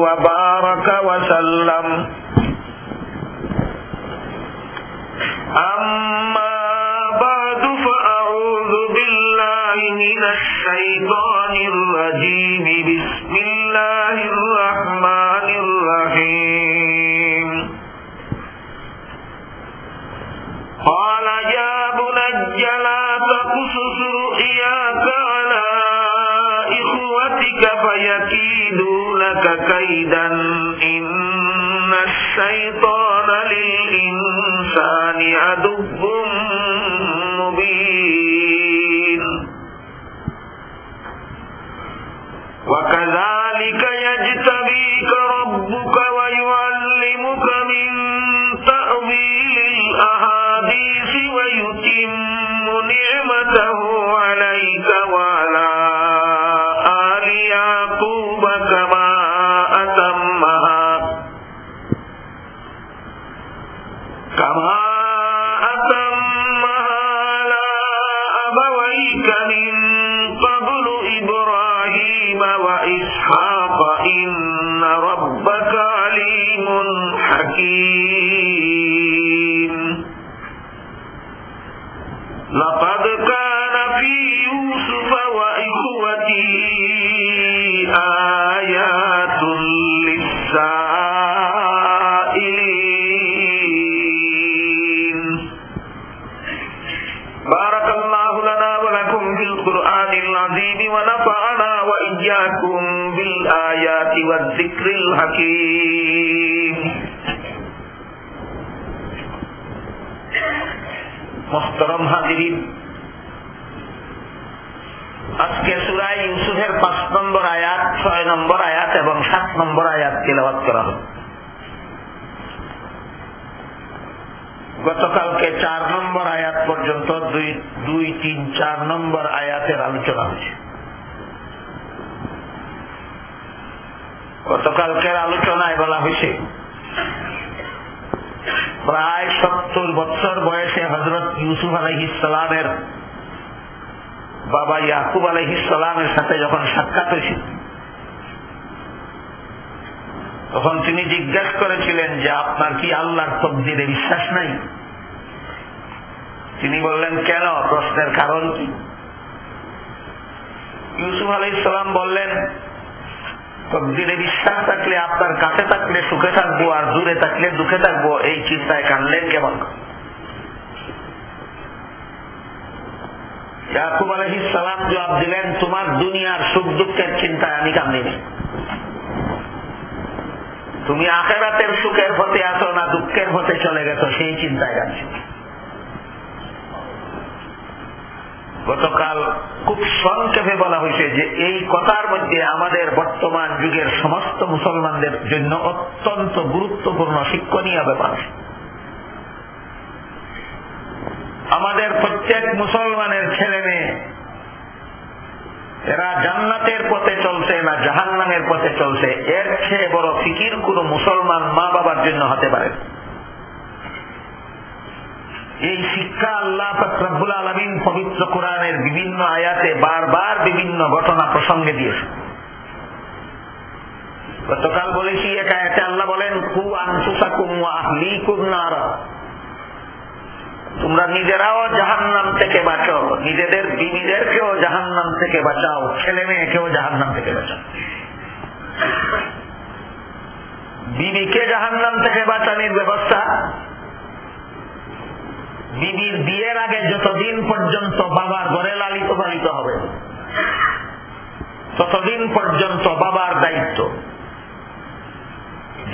وبارك ربك فيكيدون لك كيدا. إن الشيطان للإنسان عدو مبين. وكذلك كما أتمها على أبويك من قبل إبراهيم وإسحاق. إن ربك عليم حكيم. لقد كان في يوسف وإخوته العظيم ونفعنا وإياكم بالآيات والذكر الحكيم মোহতরম হাজিরিন আজকে সুরাই ইউসুফের পাঁচ নম্বর আয়াত ছয় নম্বর আয়াত এবং সাত নম্বর আয়াত তেলাবাদ করা হবে গতকালকে চার নম্বর আয়াত পর্যন্ত দুই দুই, তিন, চার নম্বর আয়াতের আলোচনা হয়েছে। গতকালকের আলোচনায় বলা হয়েছে, প্রায় সত্তর বছর বয়সে হজরত ইউসুফ আলহিসের বাবা ইয়াকুব আলহিসের সাথে যখন সাক্ষাৎ হয়েছিল তখন তিনি জিজ্ঞাসা করেছিলেন যে আপনার কি আল্লাহর তবদিরে বিশ্বাস নাই? তিনি বললেন, কেন? প্রশ্নের কারণ কি? ইউসুফ আলাইসালাম বললেন, তকদিরে বিশ্বাস থাকলে, আপনার কাছে থাকলে, সুখে থাকব আর দূরে থাকলে দুঃখে থাকব, এই চিন্তায় কানলেন কেমন? ইয়াকুব আলহি সালাম জবাব দিলেন, তোমার দুনিয়ার সুখ দুঃখের চিন্তায় আমি কান্দিনি। তুমি আখেরাতের সুখের পথে আসো না দুঃখের পথে চলে গেছো, সেই চিন্তায় কাঁদছি গতকাল খুব সংক্ষেপে বলা হয়েছে যে এই কথার মধ্যে আমাদের বর্তমান যুগের সমস্ত মুসলমানদের জন্য অত্যন্ত গুরুত্বপূর্ণ, শিক্ষণীয় ব্যাপার। আমাদের প্রত্যেক মুসলমানের ছেলে মেয়ে এরা জান্নাতের পথে চলছে না জাহান্নামের পথে চলছে। এর চেয়ে বড় ফিকির কোন মুসলমান মা বাবার জন্য হতে পারে। এই শিক্ষা আল্লাহ ফকরাবুল আলমিন পবিত্র কোরআনের বিভিন্ন আয়াতে বারবার বিভিন্ন ঘটনা প্রসঙ্গে দিয়েছে গতকাল বলেছি, এক আয়াতে আল্লাহ বলেন কু আনসুসাকুম আহলিকুম নারা। তোমরা নিজেরাও জাহান্নাম থেকে বাঁচো নিজেদের বিবিদেরকেও জাহান্নাম থেকে বাঁচাও। ছেলে মেয়েকেও জাহান্নাম থেকে বাঁচাও। বিবিকে জাহান্নাম থেকে বাঁচানোর ব্যবস্থা বিবির বিয়ের আগে যতদিন পর্যন্ত বাবার ঘরে লালিত পালিত হবে, ততদিন পর্যন্ত বাবার দায়িত্ব।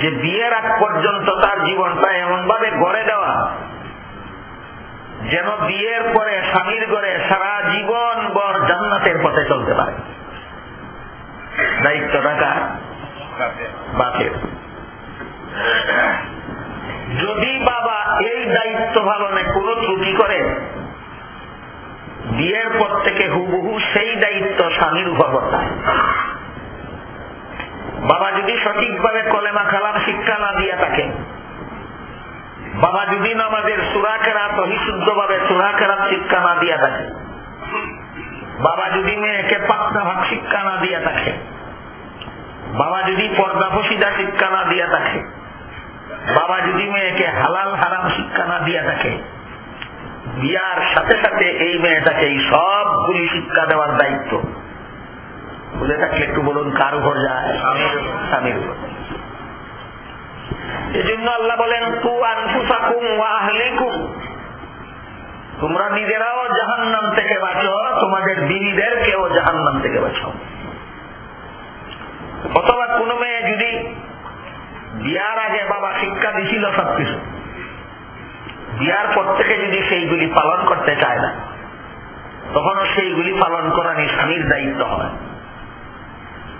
যে বিয়ের আগ পর্যন্ত তার জীবনটা এমন ভাবে গড়ে দেওয়া যেন বিয়ের পরে স্বামীর ঘরে সারা জীবন বর জান্নাতের পথে চলতে পারে। দায়িত্বটা কার? বাপের। যদি বাবা এই দায়িত্ব পালনে কোনো ত্রুটি করে, বিয়ের পর থেকে হুবহু সেই দায়িত্ব স্বামীর উপর বাবা যদি সঠিকভাবে কলেমা খালাম শিক্ষা না দিয়া থাকে বাবা যদি নামাজের সুরা কেরাত অহিশুদ্ধ ভাবে সুরা কেরাত শিক্ষা না দিয়া থাকে। বাবা যদি মেয়েকে পাক্কা ভাগ শিক্ষা না দিয়া থাকে। বাবা যদি পর্দা ফসিদা শিক্ষা না দিয়া থাকে। বাবা যদি মেয়েকে হালাল হারাম শিক্ষা না দিয়া থাকে। বিয়ার সাথে সাথে এই মেয়েটাকে এই সবগুলি শিক্ষা দেওয়ার দায়িত্ব। বুঝে থাকলে একটু বলুন, কার উপর যায়? স্বামীর উপর। এই জন্য আল্লাহ বলেন তু আনফুসাকুম ওয়াহলিকুম তোমরা নিজেরাও জাহান্নাম থেকে বাঁচো, তোমাদের বিবিদেরকেও জাহান্নাম থেকে বাঁচাও। অথবা কোনো মেয়ে যদি বিয়ার আগে বাবা শিক্ষা দিছিল সবকিছু, বিয়ার পর থেকে যদি সেইগুলি পালন করতে চায় না তখনও সেইগুলি পালন করানি স্বামীর দায়িত্ব হয়।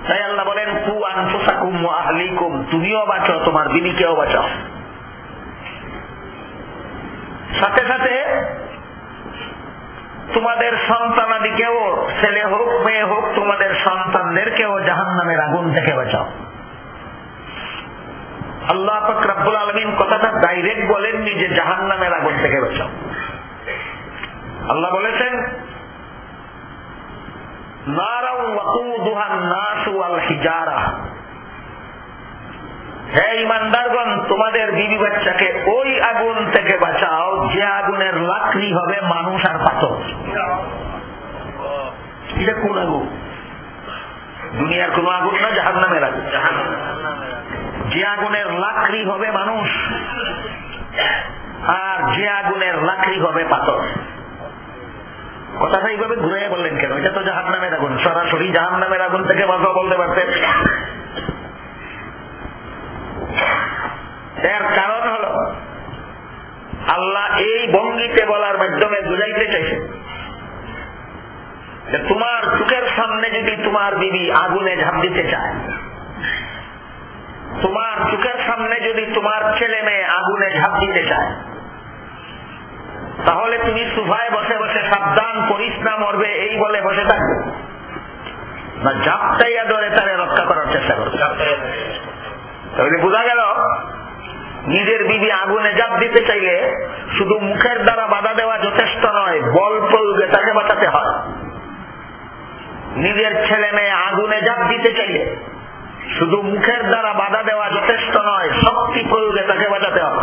তাই আল্লাহ বলেন কু আনফুসাকুম আহলিকুম। তুমিও বাঁচো, তোমার বিবিকেও বাঁচাও। সাথে সাথে তোমাদের সন্তানাদিকেও, ছেলে হোক, মেয়ে হোক, তোমাদের সন্তানদেরকেও জাহান নামের আগুন থেকে বাঁচাও। আল্লাহ রাব্বুল আলমিন কথাটা ডাইরেক্ট বলেননি যে জাহান নামের আগুন থেকে বাঁচাও। আল্লাহ বলেছেন তোমাদের বিবি বাচ্চাকে ওই আগুন থেকে বাঁচাও, যে আগুনের লাকড়ি হবে মানুষ আর পাথর। কোন আগুন? দুনিয়ার কোন আগুন না জাহান নামের আগুন। যে আগুনের লাকড়ি হবে মানুষ, আর যে আগুনের লাকড়ি হবে পাথর। কথাটা এইভাবে ঘুরে বললেন কেন? এটা তো জাহান নামের আগুন, সরাসরি জাহান নামের আগুন থেকে বাঁচা বলতে পারতেন। এর কারণ হল, আল্লাহ এই ভঙ্গিতে বলার মাধ্যমে বুঝাইতে চাইছে যে তোমার চোখের সামনে যদি তোমার বিবি আগুনে ঝাঁপ দিতে চায়, তোমার চোখের সামনে যদি তোমার ছেলে মেয়ে আগুনে ঝাঁপ দিতে চায় তাহলে তুমি সুভায় বসে বসে সাবধান করিস না মরবে, এই বলে বসে থাকবে না ঝাপটাইয়া ধরে তারে রক্ষা করার চেষ্টা করবে। তাহলে বোঝা গেল, নিজের বিবি আগুনে জাপ দিতে চাইলে শুধু মুখের দ্বারা বাধা দেওয়া যথেষ্ট নয়, বল প্রয়োগে তাকে বাঁচাতে হয়। নিজের ছেলে মেয়ে আগুনে জাপ দিতে চাইলে শুধু মুখের দ্বারা বাধা দেওয়া যথেষ্ট নয়, শক্তি প্রয়োগে তাকে বাঁচাতে হবে।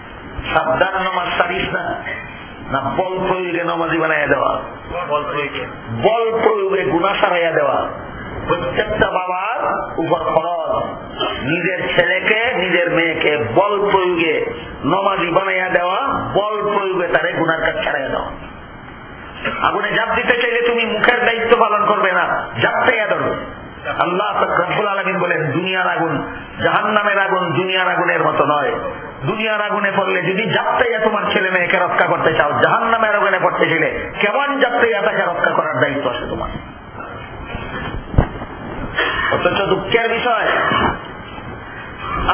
সাবধান নমাজ সারিস না। না বল প্রয়োগে নমাজি বানাইয়া দেওয়া। বল প্রয়োগে। গুণা সারাইয়া দেওয়া। প্রত্যেকটা বাবার উপর খরচ নিজের ছেলেকে নিজের মেয়েকে বল প্রয়োগে নমাজি বানাইয়া দেওয়া বল প্রয়োগে তারে গুনার কাজ ছাড়াইয়া দেওয়া। আগুনে জাপ দিতে চাইলে তুমি মুখের দায়িত্ব পালন করবে না জাপটাইয়া ধরবে। আল্লাহ রব্বুল আলমিন বলেন, দুনিয়ার আগুন জাহান নামের আগুন দুনিয়ার আগুনের মতো নয়। দুনিয়ার আগুনে পড়লে যদি যাত্রাইয়া তোমার ছেলে মেয়েকে রক্ষা করতে চাও জাহান নামের আগুনে পড়তে ছিলে কেমন যাত্রাইয়া তাকে রক্ষা করার দায়িত্ব আছে তোমার? অথচ দুঃখের বিষয়,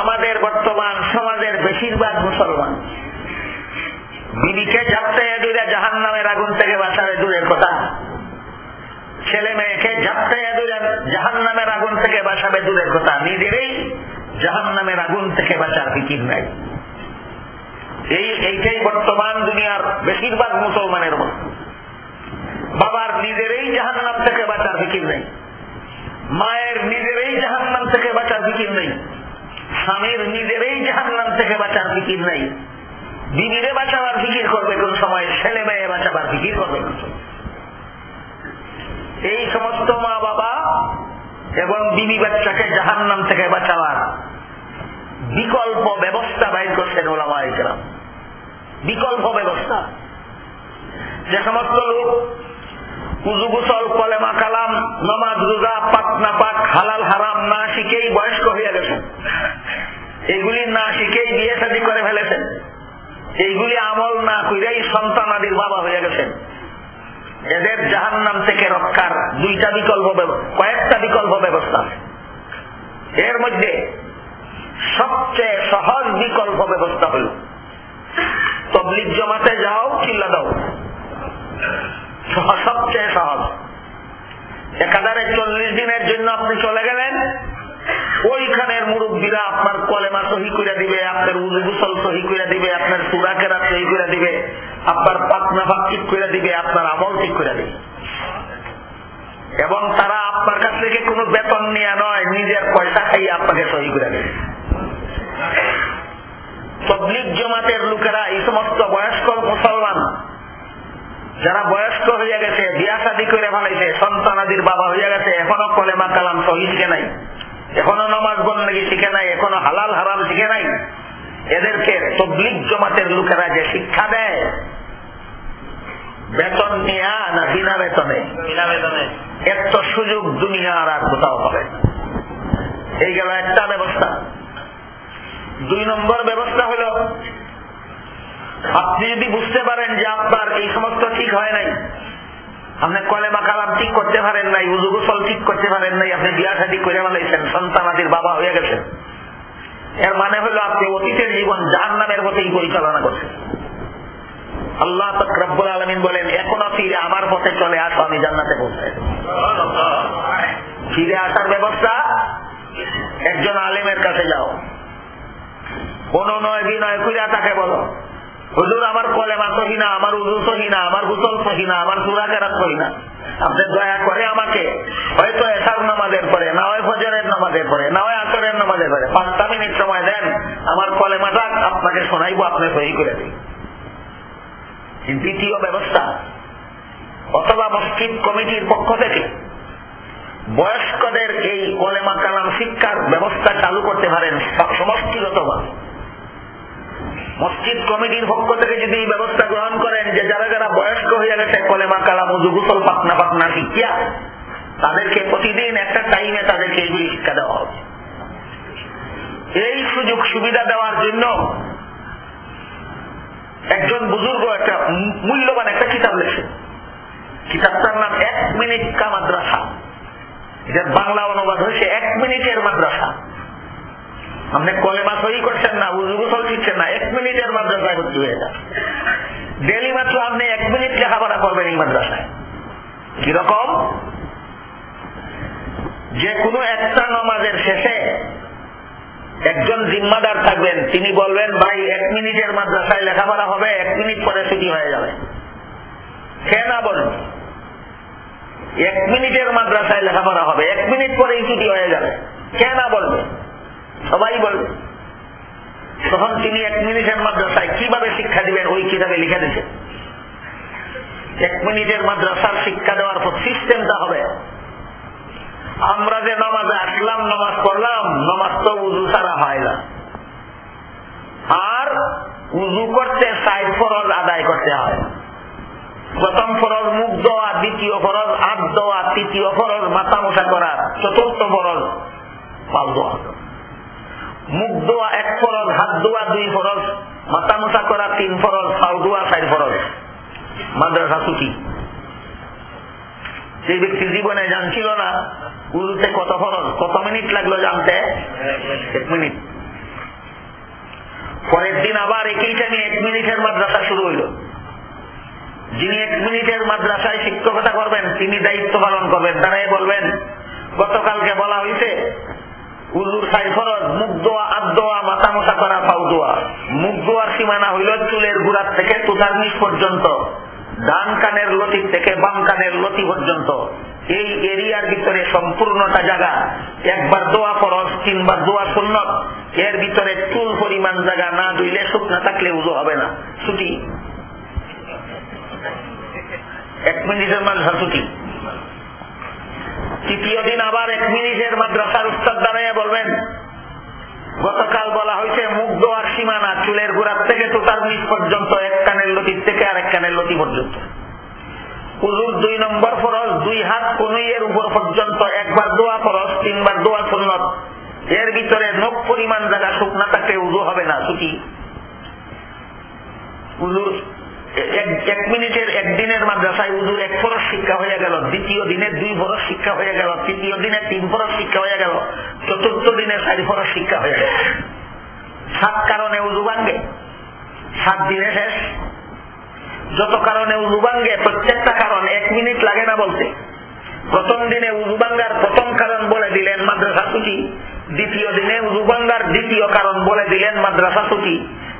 আমাদের বর্তমান সমাজের বেশিরভাগ মুসলমান বিবিকে যাত্রাইয়া দূরে জাহান নামের আগুন থেকে বাঁচাবে দূরের কথা। ছেলে মেয়েকে ঝাপটাইয়া দিলেন জাহান নামের আগুন থেকে বাঁচাবে দূরের কথা। নিজেরই জাহান নামের আগুন থেকে বাঁচার ফিকির নাই। এই, এইটাই বর্তমান দুনিয়ার বেশিরভাগ মুসলমানের মত। বাবার নিজেরই জাহান নাম থেকে বাঁচার ফিকির নেই। মায়ের নিজেরই জাহান নাম থেকে বাঁচার ফিকির নেই। স্বামীর নিজেরই জাহান নাম থেকে বাঁচার ফিকির নেই। বিবিরে বাঁচাবার ফিকির করবে কোন সময়, ছেলে মেয়ে বাঁচাবার ফিকির করবে কোন সময়। এই সমস্ত মা বাবা এবং বিবি বাচ্চাকে জাহান নাম থেকে বাঁচাবার বিকল্প ব্যবস্থা বাইর করছেন ওলামা বিকল্প ব্যবস্থা। যে সমস্ত লোক উজু গুসল, কলেমা কালাম, নমাজ রোজা, পাক না পাক, হালাল, হারাম না শিখেই বয়স্ক হয়ে গেছেন। এগুলি না শিখেই বিয়ে শাদী করে ফেলেছেন। এইগুলি আমল না কইরাই সন্তান আদির বাবা হয়ে গেছেন। এদের জাহান নাম থেকে রক্ষার দুইটা বিকল্প কয়েকটা বিকল্প ব্যবস্থা এর মধ্যে সবচেয়ে সহজ বিকল্প ব্যবস্থা হল তবলিক জমাতে যাও, চিল্লা দাও। সবচেয়ে সহজ। একাধারে চল্লিশ দিনের জন্য আপনি চলে গেলেন। ওইখানের মুরব্বীরা আপনার কলেমা সহি করে দিবে, আপনার উজুগুসল সহি করে দিবে, আপনার সুরাকেরা সহি করে দিবে, আপনার পাতনা ভাব ঠিক করে দিবে, আপনার আমল ঠিক করে দিবে। এবং তারা আপনার কাছ থেকে কোনো বেতন নিয়ে নয়, নিজের পয়সা খাইয়ে আপনাকে সহি করে দেবে। তবলিক জমাতের লোকেরা এই সমস্ত বয়স্ক মুসলমান, যারা বয়স্ক হয়ে গেছে, বিয়া শাদি করে ফেলাইছে, সন্তানাদির বাবা হয়ে গেছে, এখনও কলেমা কালাম সহি নাই। এখনও নমাজ বন্দি শিখে নাই এখনও হালাল হারাম শিখে নাই। এদেরকে তবলিক জমাতের লোকেরা যে শিক্ষা দেয় বেতন নিয়া না বিনা বেতনে? বিনা বেতনে। এত সুযোগ দুনিয়ার আর কোথাও হবে এই গেল একটা ব্যবস্থা। দুই নম্বর ব্যবস্থা হল আপনি যদি বুঝতে পারেন যে আপনার এই সমস্ত ঠিক হয় নাই আপনি কলেমা কালাম ঠিক করতে পারেন নাই, উজু গোসল ঠিক করতে পারেন নাই, আপনি বিয়া শাদী করে ফেলাইছেন, সন্তানাদির বাবা হয়ে গেছেন। এর মানে হলো আপনি অতীতের জীবন জাহান নামের পথেই পরিচালনা করছেন। আল্লাহ রব্বুল আলমিন বলেন, এখনও ফিরে আমার পথে চলে আসো, আমি জান্নাতে পৌঁছাই ফিরে আসার ব্যবস্থা, একজন আলেমের কাছে যাও। অনুনয় বিনয় খুলে তাকে বলো, হুজুর, আমার কলেমা সহিনা আমার উজু আমার গুসল সহিনা আমার সুরা কেরাত সহিনা আপনি দয়া করে আমাকে, হয়তো এসার নামাজের পরে, না হয় ফজরের নামাজের পরে, না হয় আসরের নামাজের পরে, পাঁচটা মিনিট সময় দেন, আমার কলেমাটা আপনাকে শোনাইবো, আপনি সহি করে দিন। দ্বিতীয় ব্যবস্থা, অথবা মসজিদ কমিটির পক্ষ থেকে বয়স্কদের এই কলেমা কালাম শিক্ষার ব্যবস্থা চালু করতে পারেন সমষ্টিগতভাবে। মসজিদ কমিটির পক্ষ থেকে যদি এই ব্যবস্থা গ্রহণ করেন যে যারা যারা বয়স্ক হয়ে গেছে, কলেমা, কালাম উজুগুসল পাতনা পাতনা শিক্ষা তাদেরকে প্রতিদিন একটা টাইমে তাদেরকে এইগুলি শিক্ষা দেওয়া হবে। এই সুযোগ সুবিধা দেওয়ার জন্য একজন বুজুর্গ একটা মূল্যবান একটা কিতাব লেখে কিতাবটার নাম এক মিনিট কা মাদ্রাসা। এটার বাংলা অনুবাদ হয়েছে, এক মিনিটের মাদ্রাসা। আপনি কলেমা সহি করছেন না উজুগুসল শিখছেন না, এক মিনিটের মাদ্রাসায় ভর্তি হয়ে যান। ডেলি মাত্র আপনি এক মিনিট লেখাপড়া করবেন এই মাদ্রাসায়। কীরকম? যে কোনো একটা নমাজের শেষে একজন জিম্মাদার থাকবেন, তিনি বলবেন, ভাই, এক মিনিটের মাদ্রাসায় লেখাপড়া হবে, এক মিনিট পরে ছুটি হয়ে যাবে। সে না বলুন। এক মিনিটের মাদ্রাসায় লেখাপড়া হবে, এক মিনিট পরেই ছুটি হয়ে যাবে। কে না বলবে সবাই বলবে। তখন তিনি এক মিনিটের মাদ্রাসায় কীভাবে শিক্ষা দিবেন ওই কিতাবে লিখে দিচ্ছেন এক মিনিটের মাদ্রাসার শিক্ষা দেওয়ার পর সিস্টেমটা হবে। আমরা যে নামাজে আসলাম, নামাজ পড়লাম, নামাজ তো উজু ছাড়া হয় না। আর উজু করতে সাইড ফরজ আদায় করতে হয়। প্রথম ফরজ মুখ দেওয়া দ্বিতীয় ফরজ হাত দেওয়া তৃতীয় ফরজ মাথা মোটা করা, চতুর্থ ফরজ পাল দেওয়া মুখ দোয়া এক ফরজ হাত দোয়া দুই ফরজ মাথা মোটা করা তিন ফরজ ফাল দোয়া চার ফরজ মাদ্রাসা ছুটি। যে ব্যক্তি জীবনে জানছিল না উজুতে কত ফরজ কত মিনিট লাগল জানতে? এক মিনিট। পরের দিন আবার একইটা নিয়ে এক মিনিটের মাদ্রাসা শুরু হইল। যিনি এক মিনিটের মাদ্রাসায় শিক্ষকতা করবেন, তিনি দায়িত্ব পালন করবেন। তারাই বলবেন, গতকালকে বলা হয়েছে উজুর সাই ফরজ মুখ দোয়া আদ দোয়া মাথা মোটা করা পাউ দোয়া মুখ দোয়ার সীমানা হইল চুলের গুড়ার থেকে তুষার নিচ পর্যন্ত, ডান কানের লতি থেকে বাম কানের লতি পর্যন্ত। এই এরিয়ার ভিতরে সম্পূর্ণটা জায়গা। একবার দোয়া ফরজ, তিনবার দোয়া সুন্নত। এর ভিতরে চুল পরিমাণ জায়গা না ধুইলে শুকনা থাকলে উজু হবে না। ছুটি। এক মিনিটের মাঝা ছুটি। তৃতীয় দিন আবার এক মিনিটের মাদ্রাসার উস্তাদ দাঁড়াইয়া বলবেন, গতকাল বলা হয়েছে মুখ দোয়ার সীমানা চুলের গোড়ার থেকে তোতার নিচ পর্যন্ত, এক কানের লতির থেকে আরেক কানের লতি পর্যন্ত। উজুর দুই নম্বর ফরজ, দুই হাত কনুইয়ের উপর পর্যন্ত একবার দোয়া ফরজ, তিনবার দোয়া সুন্নত। এর ভিতরে নখ পরিমাণ জায়গা শুকনা থাকলে উজু হবে না, ছুটি। উজুর এক মিনিটের একদিনের মাদ্রাসায় উজুর এক শিক্ষা হয়ে গেল, দ্বিতীয় দিনে দুই শিক্ষা হয়ে গেল, তৃতীয় দিনে তিন শিক্ষা হয়ে গেল, চতুর্থ দিনে চারি শিক্ষা হয়ে গেল। সাত কারণে উজু ভাঙ্গে, সাত দিনে শেষ। যত কারণে উজু ভাঙ্গে, প্রত্যেকটা কারণ এক মিনিট লাগে না বলতে। প্রথম দিনে উজু ভাঙ্গার প্রথম কারণ বলে দিলেন মাদ্রাসা ছুটি, দ্বিতীয় দিনে উজু ভাঙ্গার দ্বিতীয় কারণ বলে দিলেন মাদ্রাসা ছুটি।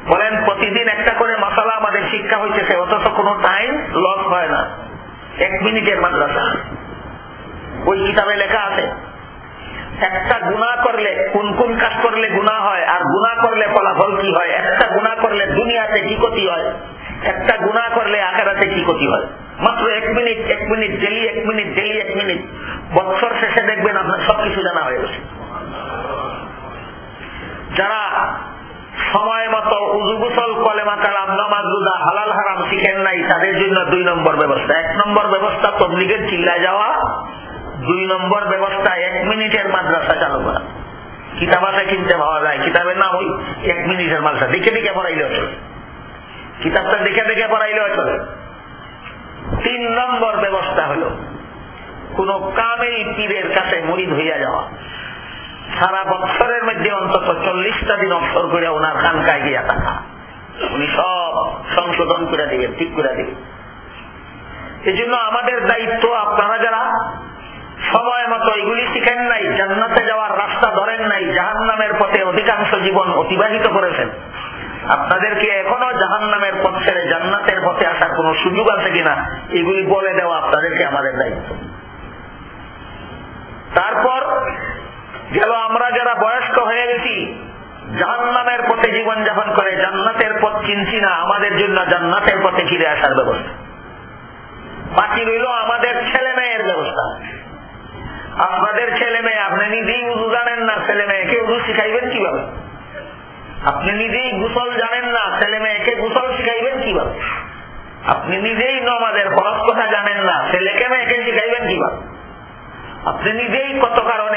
বলেন, প্রতিদিন একটা করে মশালা আমাদের শিক্ষা হইতেছে, অথচ কোনো টাইম লস হয় না। এক মিনিটের মাদ্রাসা। ওই কিতাবে লেখা আছে। একটা গুণা করলে, কোন কোন কাজ করলে গুণা হয়, আর গুণা করলে ফলাফল কি হয়? একটা গুণা করলে দুনিয়াতে কি ক্ষতি হয়? একটা গুণা করলে আকারাতে কি ক্ষতি হয়? মাত্র এক মিনিট এক মিনিট ডেলি এক মিনিট ডেলি এক মিনিট। বছর শেষে দেখবেন আপনার সবকিছু জানা হয়ে গেছে। যারা সময় মতো উজু গুসল কলেমা কালাম নামাজ রুদা হালাল হারাম শিখেন নাই, তাদের জন্য দুই নম্বর ব্যবস্থা। এক নম্বর ব্যবস্থা তবলিগের চিল্লায় যাওয়া, দুই নম্বর ব্যবস্থা এক মিনিটের মাদ্রাসা চালু করা। কিতাব কিনতে যায়, কিতাবের নাম ওই এক মিনিটের মাদ্রাসা। দেখে দেখে পড়াইলেও চলে কিতাবটা দেখে দেখে পড়াইলেও চলে তিন নম্বর ব্যবস্থা হলো, কোন কামেই পীরের কাছে মরিদ হইয়া যাওয়া। সারা বছরের মধ্যে অন্তত চল্লিশটা দিন অবসর করে ওনার খানকায় গিয়া থাকা। উনি সব সংশোধন করে দিবেন, ঠিক করে দিবেন। এই জন্য আমাদের দায়িত্ব, আপনারা যারা সময় মতো এগুলি শিখেন নাই, জান্নাতে যাওয়ার রাস্তা ধরেন নাই জাহান নামের পথে অধিকাংশ জীবন অতিবাহিত করেছেন, আপনাদেরকে এখনও জাহান নামের পথ ছেড়ে জান্নাতের পথে আসার কোন সুযোগ আছে কিনা, এগুলি বলে দেওয়া আপনাদেরকে আমাদের দায়িত্ব। তারপর গেল আমরা যারা বয়স্ক হয়ে গেছি। জাহান্নামের পথে জীবন যাপন করে, জান্নাতের পথ চিনছি না, আমাদের জন্য জান্নাতের পথে ফিরে আসার ব্যবস্থা। বাকি রইল আমাদের ছেলে মেয়ের ব্যবস্থা। আপনাদের ছেলে মেয়ে, আপনি নিজেই উজু জানেন না, ছেলে মেয়েকে উজু শিখাইবেন কীভাবে? আপনি নিজেই গুসল জানেন না, ছেলে মেয়েকে গুসল শিখাইবেন কীভাবে? আপনি নিজেই নমাজের খরচ কথা জানেন না, ছেলেকে মেয়েকে শিখাইবেন কীভাবে? আপনি নিজেই কত কারণে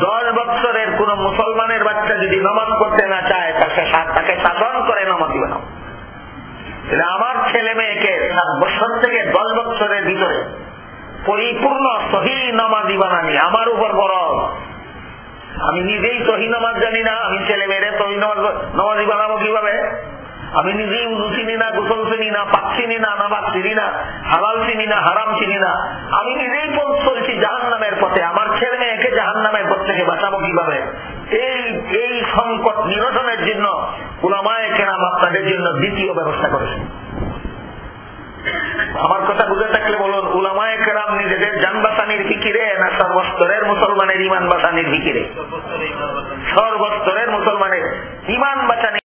দশ বছরের কোন মুসলমানের বাচ্চা যদি নমাজ করতে না চায়, তাকে তাকে শাসন করে নমাজি বানাও আমার ছেলে মেয়েকে সাত বছর থেকে দশ বছরের ভিতরে পরিপূর্ণ সহি নমাজি বানানি আমার উপর বড় আমি নিজেই সহি নামাজ জানি না, আমি ছেলে মেয়েরে সহি নামাজ নমাজি বানাবো কীভাবে? আমি নিজেই উজু চিনি না, গোসল চিনি না, পাক চিনি না, নামাজ চিনি না, হালাল চিনি না, হারাম চিনি না। আমি নিজেই চলছি জাহান নামের পথে, আমার ছেলে মেয়েকে জাহান নামের পথ থেকে বাঁচাবো কীভাবে? এই এই সংকট নিরসনের জন্য উলামায় কেরাম আপনাদের জন্য দ্বিতীয় ব্যবস্থা করেছেন আমার কথা বুঝে থাকলে বলুন, উলামায় কেরাম নিজেদের যান বাসানির ফিকিরে না সর্বস্তরের মুসলমানের ইমান বাসানির ফিকিরে? সর্বস্তরের মুসলমানের ইমান বাঁচানি